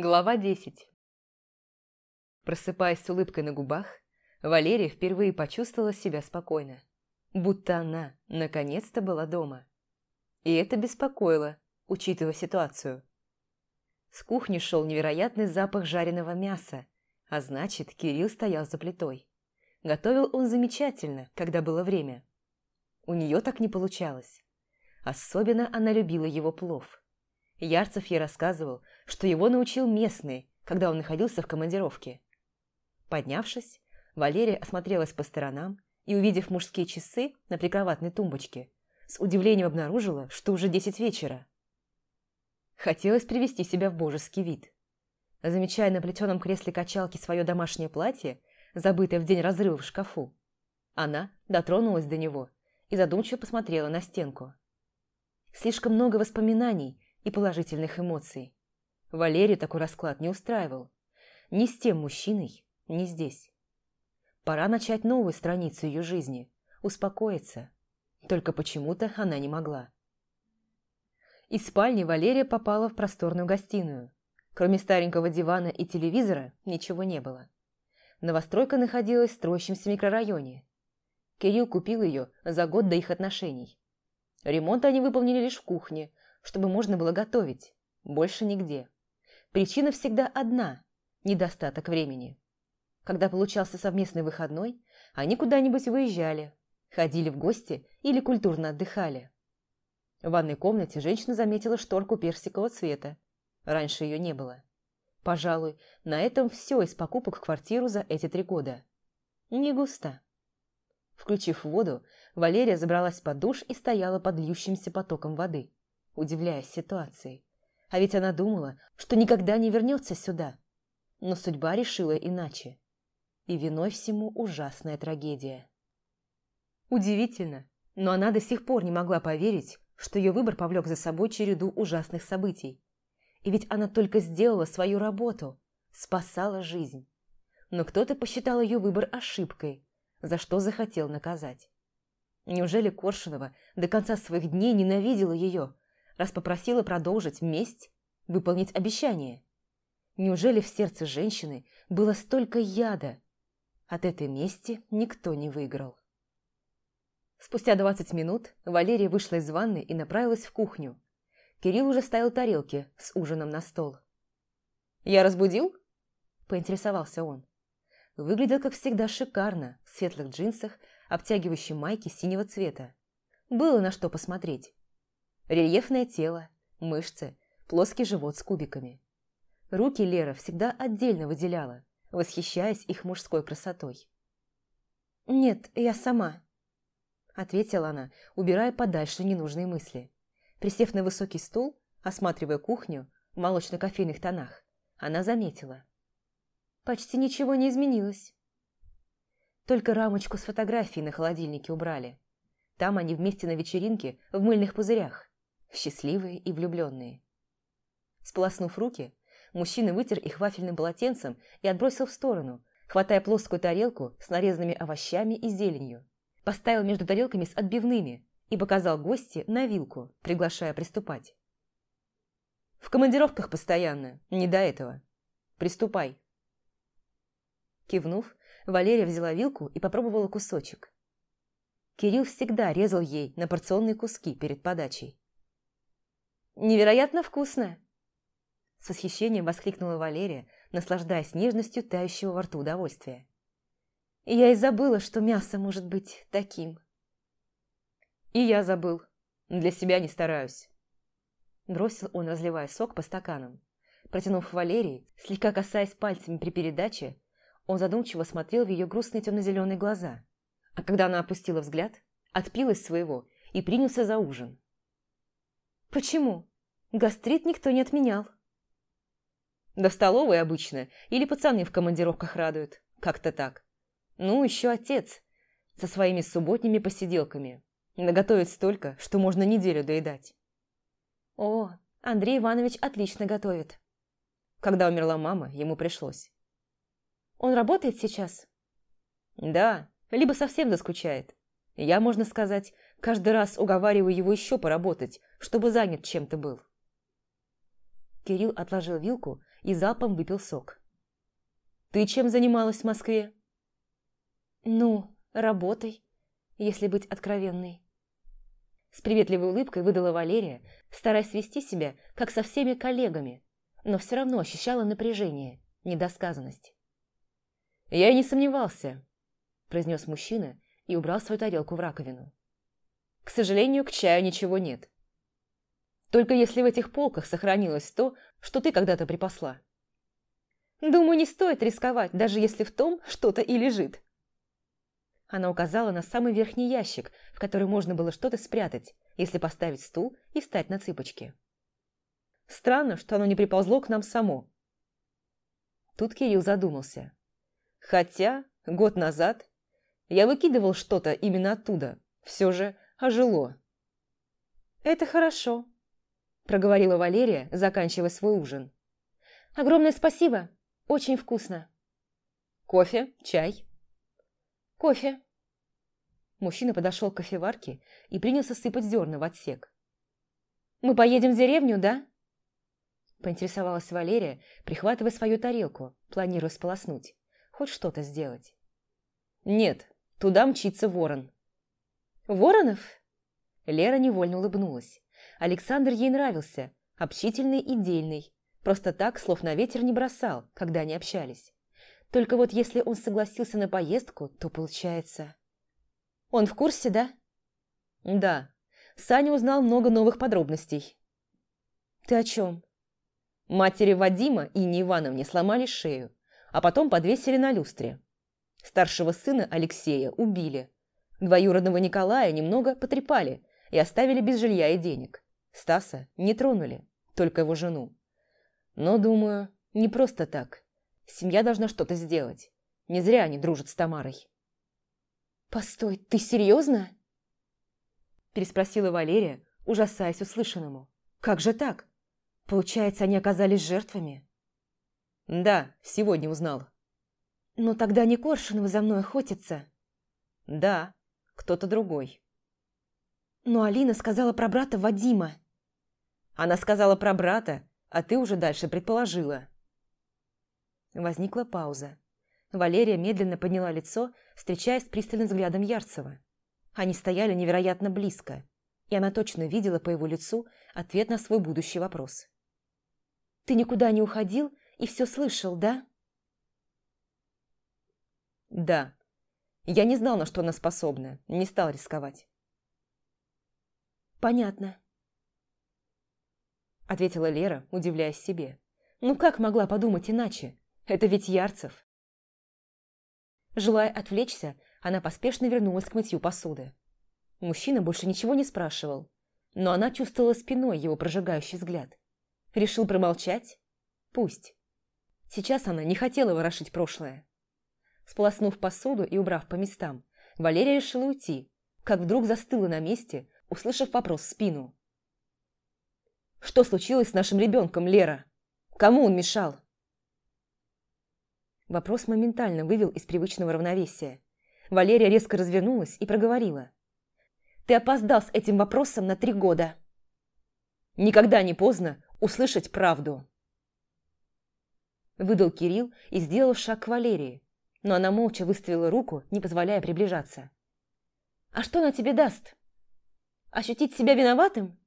Глава 10 Просыпаясь с улыбкой на губах, Валерия впервые почувствовала себя спокойно. Будто она, наконец-то, была дома. И это беспокоило, учитывая ситуацию. С кухни шел невероятный запах жареного мяса, а значит, Кирилл стоял за плитой. Готовил он замечательно, когда было время. У нее так не получалось. Особенно она любила его плов. Ярцев ей рассказывал, что его научил местный, когда он находился в командировке. Поднявшись, Валерия осмотрелась по сторонам и, увидев мужские часы на прикроватной тумбочке, с удивлением обнаружила, что уже десять вечера. Хотелось привести себя в божеский вид. Замечая на плетеном кресле качалки свое домашнее платье, забытое в день разрыва в шкафу, она дотронулась до него и задумчиво посмотрела на стенку. Слишком много воспоминаний и положительных эмоций. Валерию такой расклад не устраивал. Ни с тем мужчиной, ни здесь. Пора начать новую страницу ее жизни, успокоиться. Только почему-то она не могла. Из спальни Валерия попала в просторную гостиную. Кроме старенького дивана и телевизора ничего не было. Новостройка находилась в строящемся микрорайоне. Кирилл купил ее за год до их отношений. Ремонт они выполнили лишь в кухне, чтобы можно было готовить. Больше нигде. Причина всегда одна – недостаток времени. Когда получался совместный выходной, они куда-нибудь выезжали, ходили в гости или культурно отдыхали. В ванной комнате женщина заметила шторку персикового цвета. Раньше ее не было. Пожалуй, на этом все из покупок в квартиру за эти три года. Не густо. Включив воду, Валерия забралась под душ и стояла под льющимся потоком воды удивляясь ситуации. А ведь она думала, что никогда не вернется сюда. Но судьба решила иначе. И виной всему ужасная трагедия. Удивительно, но она до сих пор не могла поверить, что ее выбор повлек за собой череду ужасных событий. И ведь она только сделала свою работу, спасала жизнь. Но кто-то посчитал ее выбор ошибкой, за что захотел наказать. Неужели Коршунова до конца своих дней ненавидела ее, раз попросила продолжить месть, выполнить обещание? Неужели в сердце женщины было столько яда? От этой мести никто не выиграл. Спустя двадцать минут Валерия вышла из ванны и направилась в кухню. Кирилл уже ставил тарелки с ужином на стол. «Я разбудил?» – поинтересовался он. Выглядел, как всегда, шикарно, в светлых джинсах, обтягивающей майке синего цвета. Было на что посмотреть. Рельефное тело, мышцы, плоский живот с кубиками. Руки Лера всегда отдельно выделяла, восхищаясь их мужской красотой. «Нет, я сама», – ответила она, убирая подальше ненужные мысли. Присев на высокий стул, осматривая кухню в молочно-кофейных тонах, она заметила. Почти ничего не изменилось. Только рамочку с фотографией на холодильнике убрали. Там они вместе на вечеринке в мыльных пузырях счастливые и влюбленные. Сполоснув руки, мужчина вытер их вафельным полотенцем и отбросил в сторону, хватая плоскую тарелку с нарезанными овощами и зеленью. Поставил между тарелками с отбивными и показал гости на вилку, приглашая приступать. «В командировках постоянно, не до этого. Приступай». Кивнув, Валерия взяла вилку и попробовала кусочек. Кирилл всегда резал ей на порционные куски перед подачей. Невероятно вкусно!» С восхищением воскликнула Валерия, наслаждаясь нежностью тающего во рту удовольствия. «Я и забыла, что мясо может быть таким». «И я забыл. Для себя не стараюсь». Бросил он, разливая сок по стаканам. Протянув Валерии, слегка касаясь пальцами при передаче, он задумчиво смотрел в ее грустные темно-зеленые глаза. А когда она опустила взгляд, отпил из своего и принялся за ужин. «Почему? Гастрит никто не отменял». «Да в столовой обычно, или пацаны в командировках радуют. Как-то так. Ну, еще отец, со своими субботними посиделками. Наготовит столько, что можно неделю доедать». «О, Андрей Иванович отлично готовит». Когда умерла мама, ему пришлось. «Он работает сейчас?» «Да, либо совсем заскучает. Я, можно сказать, каждый раз уговариваю его еще поработать, чтобы занят чем-то был. Кирилл отложил вилку и залпом выпил сок. «Ты чем занималась в Москве?» «Ну, работой, если быть откровенной». С приветливой улыбкой выдала Валерия, стараясь вести себя, как со всеми коллегами, но все равно ощущала напряжение, недосказанность. «Я и не сомневался», – произнес мужчина и убрал свою тарелку в раковину. «К сожалению, к чаю ничего нет. Только если в этих полках сохранилось то, что ты когда-то припасла. Думаю, не стоит рисковать, даже если в том что-то и лежит». Она указала на самый верхний ящик, в который можно было что-то спрятать, если поставить стул и встать на цыпочки. Странно, что оно не приползло к нам само. Тут Кирилл задумался. Хотя год назад я выкидывал что-то именно оттуда. Все же ожило. «Это хорошо», – проговорила Валерия, заканчивая свой ужин. «Огромное спасибо. Очень вкусно». «Кофе? Чай?» «Кофе». Мужчина подошел к кофеварке и принялся сыпать зерна в отсек. «Мы поедем в деревню, да?» Поинтересовалась Валерия, прихватывая свою тарелку, планируя сполоснуть. Хоть что-то сделать. «Нет, туда мчится ворон». «Воронов?» Лера невольно улыбнулась. Александр ей нравился, общительный и дельный. Просто так слов на ветер не бросал, когда они общались. Только вот если он согласился на поездку, то получается... Он в курсе, да? Да. Саня узнал много новых подробностей. Ты о чем? Матери Вадима и Инне Ивановне сломали шею, а потом подвесили на люстре. Старшего сына Алексея убили. Двоюродного Николая немного потрепали и оставили без жилья и денег. Стаса не тронули, только его жену. Но, думаю, не просто так. Семья должна что-то сделать. Не зря они дружат с Тамарой. «Постой, ты серьезно?» Переспросила Валерия, ужасаясь услышанному. «Как же так? Получается, они оказались жертвами?» «Да, сегодня узнал». «Но тогда не Коршунова за мной охотится?» «Да, кто-то другой». «Но Алина сказала про брата Вадима». «Она сказала про брата, а ты уже дальше предположила». Возникла пауза. Валерия медленно подняла лицо, встречаясь с пристальным взглядом Ярцева. Они стояли невероятно близко, и она точно видела по его лицу ответ на свой будущий вопрос. «Ты никуда не уходил и все слышал, да?» «Да. Я не знал, на что она способна, не стал рисковать». «Понятно», – ответила Лера, удивляясь себе. «Ну как могла подумать иначе? Это ведь Ярцев. Желая отвлечься, она поспешно вернулась к мытью посуды. Мужчина больше ничего не спрашивал, но она чувствовала спиной его прожигающий взгляд. Решил промолчать? Пусть. Сейчас она не хотела ворошить прошлое. Сполоснув посуду и убрав по местам, Валерия решила уйти, как вдруг застыла на месте, услышав вопрос в спину. «Что случилось с нашим ребенком, Лера? Кому он мешал?» Вопрос моментально вывел из привычного равновесия. Валерия резко развернулась и проговорила. «Ты опоздал с этим вопросом на три года». «Никогда не поздно услышать правду». Выдал Кирилл и сделал шаг к Валерии, но она молча выставила руку, не позволяя приближаться. «А что она тебе даст? Ощутить себя виноватым?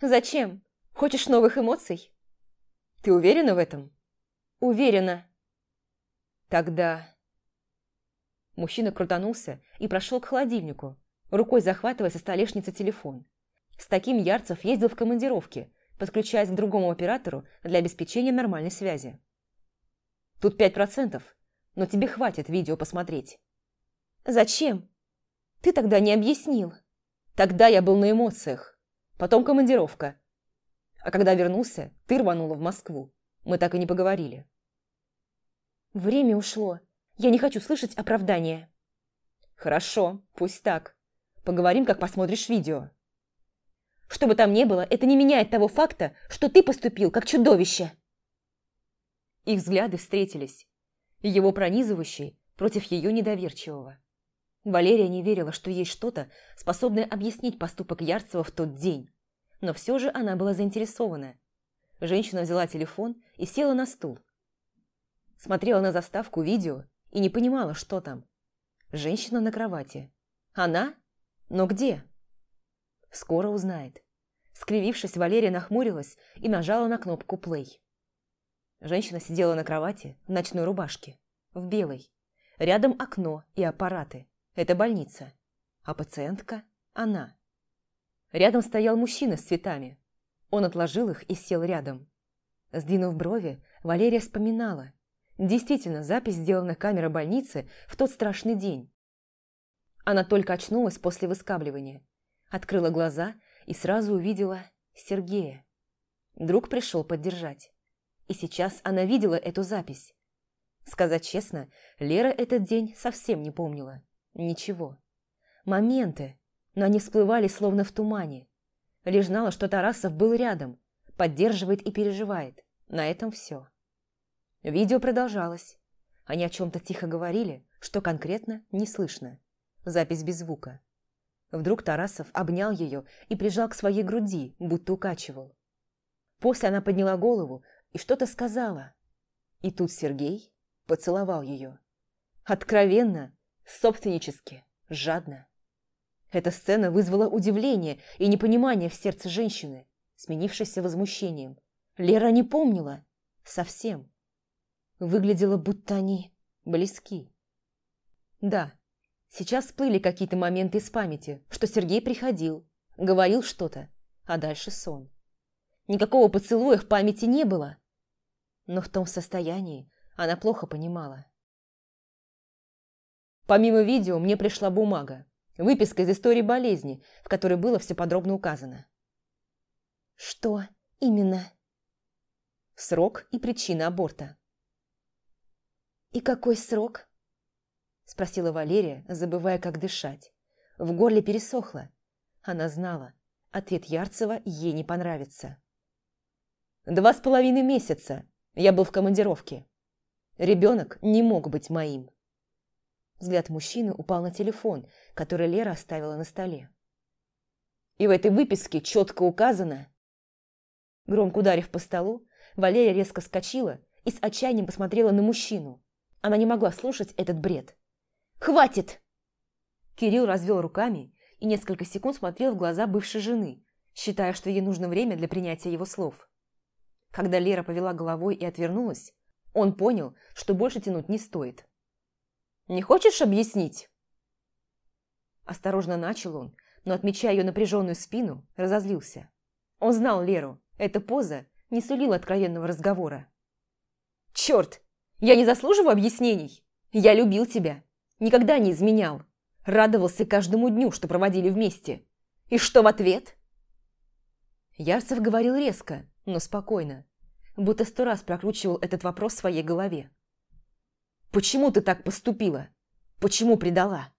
Зачем? Хочешь новых эмоций?» «Ты уверена в этом?» «Уверена», Тогда... Мужчина крутанулся и прошел к холодильнику, рукой захватывая со столешницы телефон. С таким Ярцев ездил в командировке, подключаясь к другому оператору для обеспечения нормальной связи. Тут пять процентов, но тебе хватит видео посмотреть. Зачем? Ты тогда не объяснил. Тогда я был на эмоциях. Потом командировка. А когда вернулся, ты рванула в Москву. Мы так и не поговорили. Время ушло. Я не хочу слышать оправдания. Хорошо, пусть так. Поговорим, как посмотришь видео. Что бы там ни было, это не меняет того факта, что ты поступил как чудовище. Их взгляды встретились. Его пронизывающий против ее недоверчивого. Валерия не верила, что есть что-то, способное объяснить поступок Ярцева в тот день. Но все же она была заинтересована. Женщина взяла телефон и села на стул. Смотрела на заставку видео и не понимала, что там. Женщина на кровати. Она? Но где? Скоро узнает. Скривившись, Валерия нахмурилась и нажала на кнопку «плей». Женщина сидела на кровати в ночной рубашке, в белой. Рядом окно и аппараты. Это больница. А пациентка – она. Рядом стоял мужчина с цветами. Он отложил их и сел рядом. Сдвинув брови, Валерия вспоминала. Действительно, запись сделана камерой больницы в тот страшный день. Она только очнулась после выскабливания. Открыла глаза и сразу увидела Сергея. Друг пришел поддержать. И сейчас она видела эту запись. Сказать честно, Лера этот день совсем не помнила. Ничего. Моменты, но они всплывали словно в тумане. Лишь знала, что Тарасов был рядом, поддерживает и переживает. На этом все. Видео продолжалось. Они о чем-то тихо говорили, что конкретно не слышно. Запись без звука. Вдруг Тарасов обнял ее и прижал к своей груди, будто укачивал. После она подняла голову и что-то сказала. И тут Сергей поцеловал ее. Откровенно, собственнически, жадно. Эта сцена вызвала удивление и непонимание в сердце женщины, сменившееся возмущением. Лера не помнила. Совсем. Выглядело, будто они близки. Да, сейчас всплыли какие-то моменты из памяти, что Сергей приходил, говорил что-то, а дальше сон. Никакого поцелуя в памяти не было. Но в том состоянии она плохо понимала. Помимо видео мне пришла бумага. Выписка из истории болезни, в которой было все подробно указано. Что именно? Срок и причина аборта. «И какой срок?» Спросила Валерия, забывая, как дышать. В горле пересохло. Она знала, ответ Ярцева ей не понравится. «Два с половиной месяца. Я был в командировке. Ребенок не мог быть моим». Взгляд мужчины упал на телефон, который Лера оставила на столе. И в этой выписке четко указано... Громко ударив по столу, Валерия резко вскочила и с отчаянием посмотрела на мужчину. Она не могла слушать этот бред. «Хватит!» Кирилл развел руками и несколько секунд смотрел в глаза бывшей жены, считая, что ей нужно время для принятия его слов. Когда Лера повела головой и отвернулась, он понял, что больше тянуть не стоит. Не хочешь объяснить?» Осторожно начал он, но, отмечая ее напряженную спину, разозлился. Он знал Леру. Эта поза не сулила откровенного разговора. «Черт! Я не заслуживаю объяснений! Я любил тебя. Никогда не изменял. Радовался каждому дню, что проводили вместе. И что в ответ?» Ярцев говорил резко, но спокойно, будто сто раз прокручивал этот вопрос в своей голове. Почему ты так поступила? Почему предала?»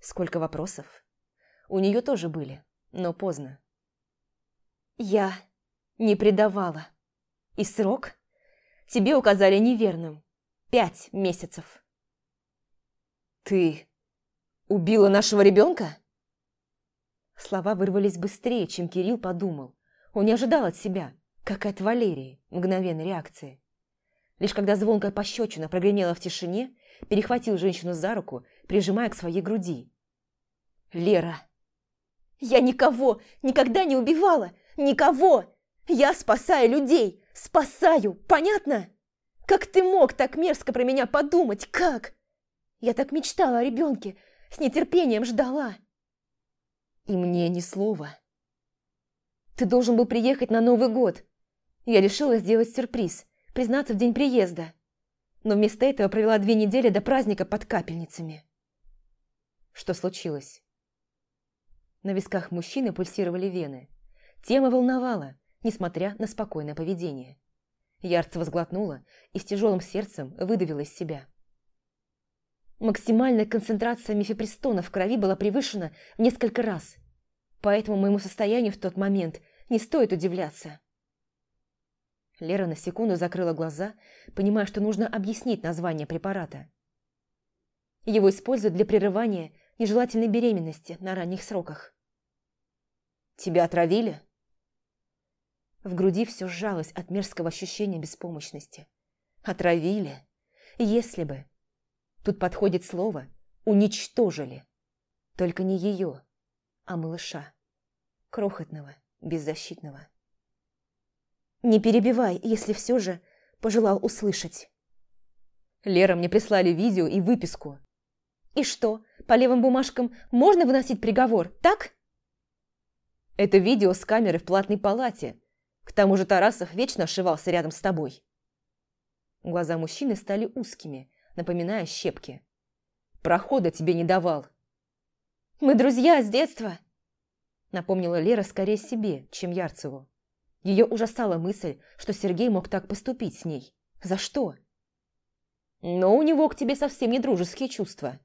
Сколько вопросов. У нее тоже были, но поздно. «Я не предавала. И срок? Тебе указали неверным. Пять месяцев». «Ты убила нашего ребенка?» Слова вырвались быстрее, чем Кирилл подумал. Он не ожидал от себя, как от Валерии, мгновенной реакции. Лишь когда звонкая пощечина прогремела в тишине, перехватил женщину за руку, прижимая к своей груди. «Лера!» «Я никого никогда не убивала! Никого! Я спасаю людей! Спасаю! Понятно? Как ты мог так мерзко про меня подумать? Как? Я так мечтала о ребенке, с нетерпением ждала!» И мне ни слова. «Ты должен был приехать на Новый год. Я решила сделать сюрприз – признаться в день приезда, но вместо этого провела две недели до праздника под капельницами. Что случилось? На висках мужчины пульсировали вены. Тема волновала, несмотря на спокойное поведение. Ярцева сглотнула и с тяжелым сердцем выдавила из себя. Максимальная концентрация мифепристона в крови была превышена несколько раз, поэтому моему состоянию в тот момент не стоит удивляться. Лера на секунду закрыла глаза, понимая, что нужно объяснить название препарата. Его используют для прерывания нежелательной беременности на ранних сроках. «Тебя отравили?» В груди все сжалось от мерзкого ощущения беспомощности. Отравили. Если бы. Тут подходит слово «уничтожили». Только не ее, а малыша. Крохотного, беззащитного. Не перебивай, если все же пожелал услышать. Лера, мне прислали видео и выписку. И что, по левым бумажкам можно выносить приговор, так? Это видео с камеры в платной палате. К тому же Тарасов вечно ошивался рядом с тобой. Глаза мужчины стали узкими, напоминая щепки. «Прохода тебе не давал». «Мы друзья с детства», — напомнила Лера скорее себе, чем Ярцеву. Ее ужасала мысль, что Сергей мог так поступить с ней. За что? Но у него к тебе совсем не дружеские чувства.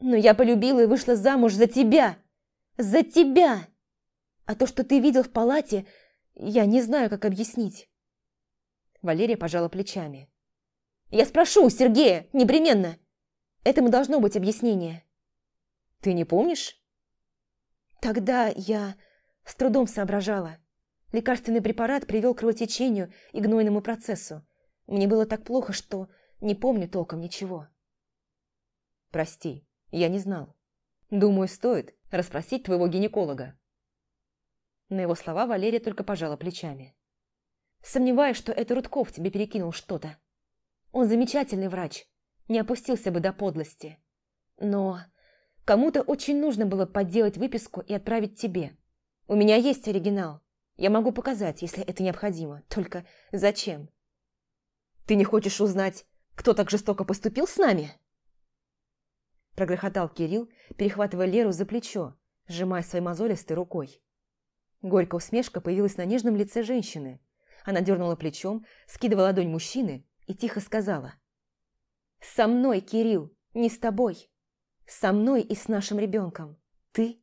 Но я полюбила и вышла замуж за тебя. За тебя! А то, что ты видел в палате, я не знаю, как объяснить. Валерия пожала плечами. «Я спрошу у Сергея, непременно. Этому должно быть объяснение». «Ты не помнишь?» «Тогда я с трудом соображала. Лекарственный препарат привел к кровотечению и гнойному процессу. Мне было так плохо, что не помню толком ничего». «Прости, я не знал. Думаю, стоит расспросить твоего гинеколога». На его слова Валерия только пожала плечами. Сомневаюсь, что это Рудков тебе перекинул что-то. Он замечательный врач, не опустился бы до подлости. Но кому-то очень нужно было подделать выписку и отправить тебе. У меня есть оригинал. Я могу показать, если это необходимо. Только зачем? Ты не хочешь узнать, кто так жестоко поступил с нами?» Прогрохотал Кирилл, перехватывая Леру за плечо, сжимая своей мозолистой рукой. Горькая усмешка появилась на нежном лице женщины, она дернула плечом, скидывая ладонь мужчины и тихо сказала. «Со мной, Кирилл, не с тобой. Со мной и с нашим ребенком. Ты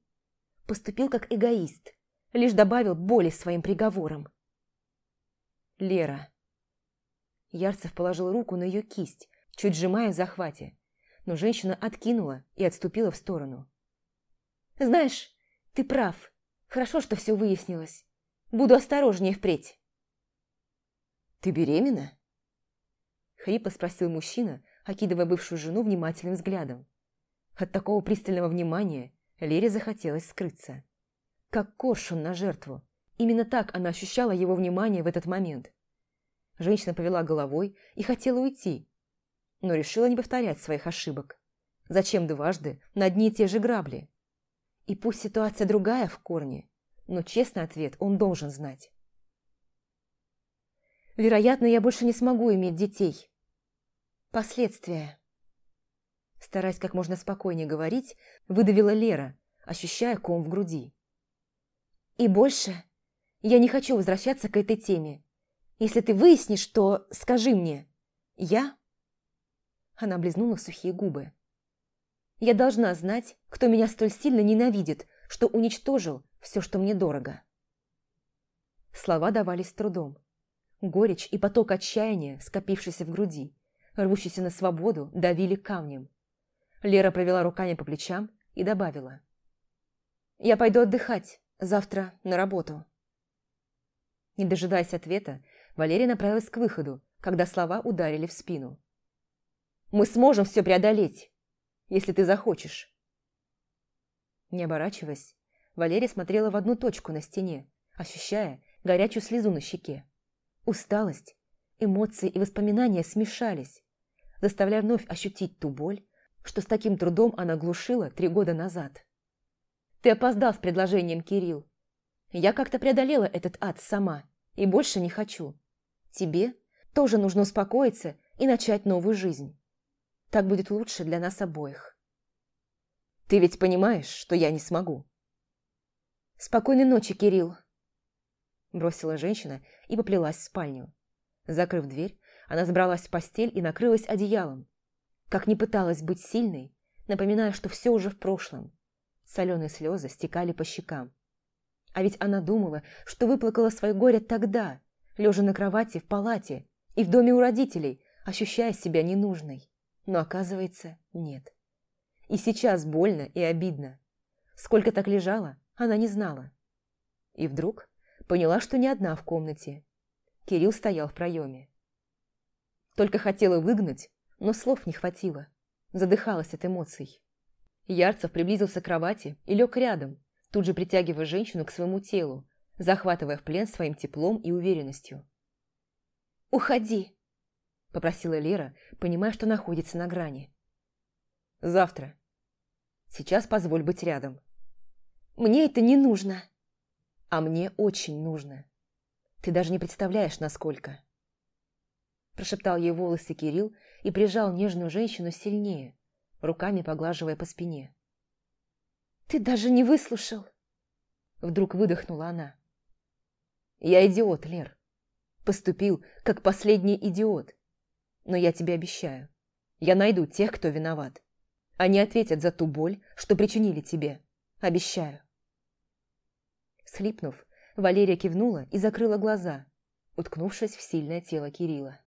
поступил как эгоист, лишь добавил боли своим приговором». «Лера». Ярцев положил руку на ее кисть, чуть сжимая в захвате, но женщина откинула и отступила в сторону. «Знаешь, ты прав. Хорошо, что все выяснилось. Буду осторожнее впредь». «Ты беременна?» Хрипло спросил мужчина, окидывая бывшую жену внимательным взглядом. От такого пристального внимания Лере захотелось скрыться. Как коршун на жертву. Именно так она ощущала его внимание в этот момент. Женщина повела головой и хотела уйти, но решила не повторять своих ошибок. Зачем дважды на одни и те же грабли? И пусть ситуация другая в корне, но честный ответ он должен знать. Вероятно, я больше не смогу иметь детей. Последствия. Стараясь как можно спокойнее говорить, выдавила Лера, ощущая ком в груди. И больше я не хочу возвращаться к этой теме. Если ты выяснишь, то скажи мне. Я? Она облизнула сухие губы. Я должна знать, кто меня столь сильно ненавидит, что уничтожил все, что мне дорого. Слова давались трудом. Горечь и поток отчаяния, скопившийся в груди, рвущийся на свободу, давили камнем. Лера провела руками по плечам и добавила. «Я пойду отдыхать. Завтра на работу». Не дожидаясь ответа, Валерия направилась к выходу, когда слова ударили в спину. «Мы сможем все преодолеть, если ты захочешь». Не оборачиваясь, Валерия смотрела в одну точку на стене, ощущая горячую слезу на щеке. Усталость, эмоции и воспоминания смешались, заставляя вновь ощутить ту боль, что с таким трудом она глушила три года назад. «Ты опоздал с предложением, Кирилл. Я как-то преодолела этот ад сама и больше не хочу. Тебе тоже нужно успокоиться и начать новую жизнь. Так будет лучше для нас обоих». «Ты ведь понимаешь, что я не смогу?» «Спокойной ночи, Кирилл», бросила женщина и поплелась в спальню. Закрыв дверь, она забралась в постель и накрылась одеялом. Как ни пыталась быть сильной, напоминая, что все уже в прошлом. Соленые слезы стекали по щекам. А ведь она думала, что выплакала свое горе тогда, лежа на кровати в палате и в доме у родителей, ощущая себя ненужной. Но оказывается, нет. И сейчас больно и обидно. Сколько так лежала, она не знала. И вдруг поняла, что не одна в комнате. Кирилл стоял в проеме. Только хотела выгнать, но слов не хватило. Задыхалась от эмоций. Ярцев приблизился к кровати и лег рядом, тут же притягивая женщину к своему телу, захватывая в плен своим теплом и уверенностью. «Уходи!» – попросила Лера, понимая, что находится на грани. «Завтра. Сейчас позволь быть рядом». «Мне это не нужно!» «А мне очень нужно. Ты даже не представляешь, насколько!» Прошептал ей волосы Кирилл и прижал нежную женщину сильнее, руками поглаживая по спине. «Ты даже не выслушал!» Вдруг выдохнула она. «Я идиот, Лер. Поступил, как последний идиот. Но я тебе обещаю, я найду тех, кто виноват. Они ответят за ту боль, что причинили тебе. Обещаю». Схлипнув, Валерия кивнула и закрыла глаза, уткнувшись в сильное тело Кирилла.